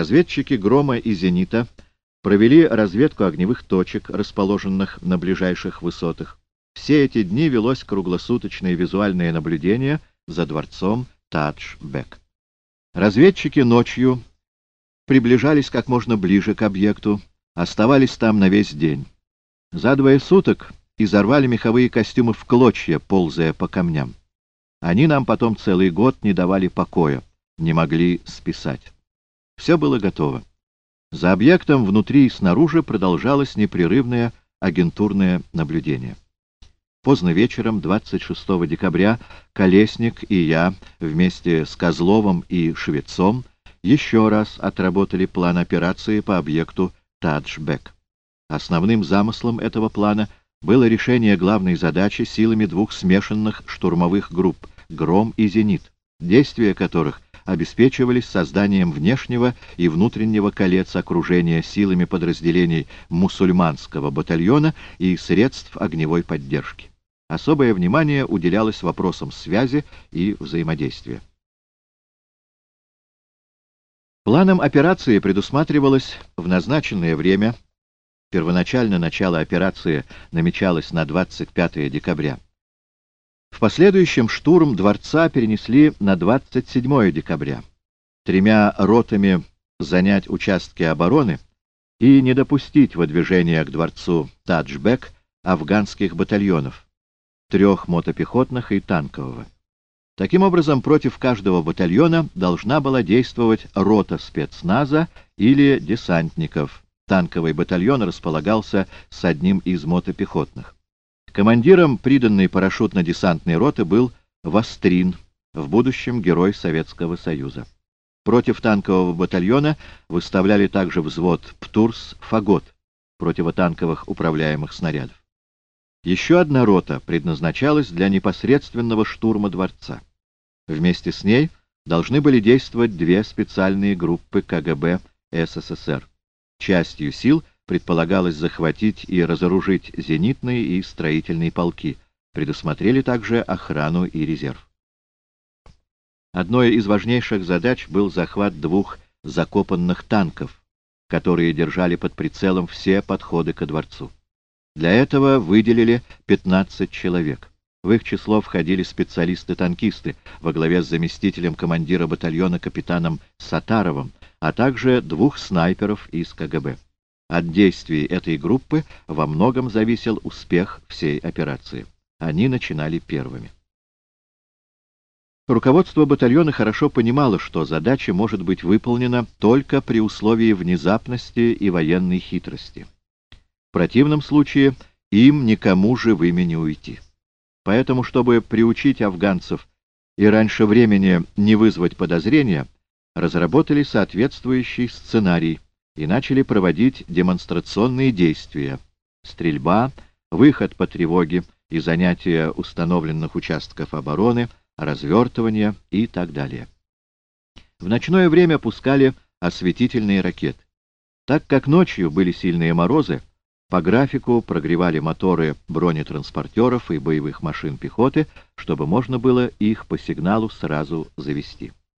Разведчики «Грома» и «Зенита» провели разведку огневых точек, расположенных на ближайших высотах. Все эти дни велось круглосуточное визуальное наблюдение за дворцом Тадж-Бек. Разведчики ночью приближались как можно ближе к объекту, оставались там на весь день. За двое суток изорвали меховые костюмы в клочья, ползая по камням. Они нам потом целый год не давали покоя, не могли списать. Все было готово. За объектом внутри и снаружи продолжалось непрерывное агентурное наблюдение. Поздно вечером 26 декабря Колесник и я вместе с Козловым и Швецом еще раз отработали план операции по объекту Таджбек. Основным замыслом этого плана было решение главной задачи силами двух смешанных штурмовых групп «Гром» и «Зенит», действия которых обеспечивались созданием внешнего и внутреннего колец окружения силами подразделений мусульманского батальона и средств огневой поддержки. Особое внимание уделялось вопросам связи и взаимодействия. Планом операции предусматривалось в назначенное время, первоначально начало операции намечалось на 25 декабря, в последующем штурм дворца перенесли на 27 декабря, тремя ротами занять участки обороны и не допустить выдвижения к дворцу Таджбек афганских батальонов, трех мотопехотных и танкового. Таким образом, против каждого батальона должна была действовать рота спецназа или десантников. Танковый батальон располагался с одним из мотопехотных. Командиром приданной парашютно-десантной роты был Вострин, в будущем герой Советского Союза. Против танкового батальона выставляли также взвод «Птурс» «Фагот» противотанковых управляемых снарядов. Еще одна рота предназначалась для непосредственного штурма дворца. Вместе с ней должны были действовать две специальные группы КГБ СССР. Частью сил предполагалось захватить и разоружить зенитные и строительные полки. Предусмотрели также охрану и резерв. Одной из важнейших задач был захват двух закопанных танков, которые держали под прицелом все подходы ко дворцу. Для этого выделили 15 человек. В их число входили специалисты-танкисты во главе с заместителем командира батальона капитаном Сатаровым, а также двух снайперов из КГБ. От действий этой группы во многом зависел успех всей операции. Они начинали первыми. Руководство батальона хорошо понимало, что задача может быть выполнена только при условии внезапности и военной хитрости. В противном случае им никому живыми не уйти. Поэтому, чтобы приучить афганцев и раньше времени не вызвать подозрения, разработали соответствующий сценарий – и начали проводить демонстрационные действия. Стрельба, выход по тревоге и занятие установленных участков обороны, развертывание и так далее. В ночное время пускали осветительные ракеты. Так как ночью были сильные морозы, по графику прогревали моторы бронетранспортеров и боевых машин пехоты, чтобы можно было их по сигналу сразу завести.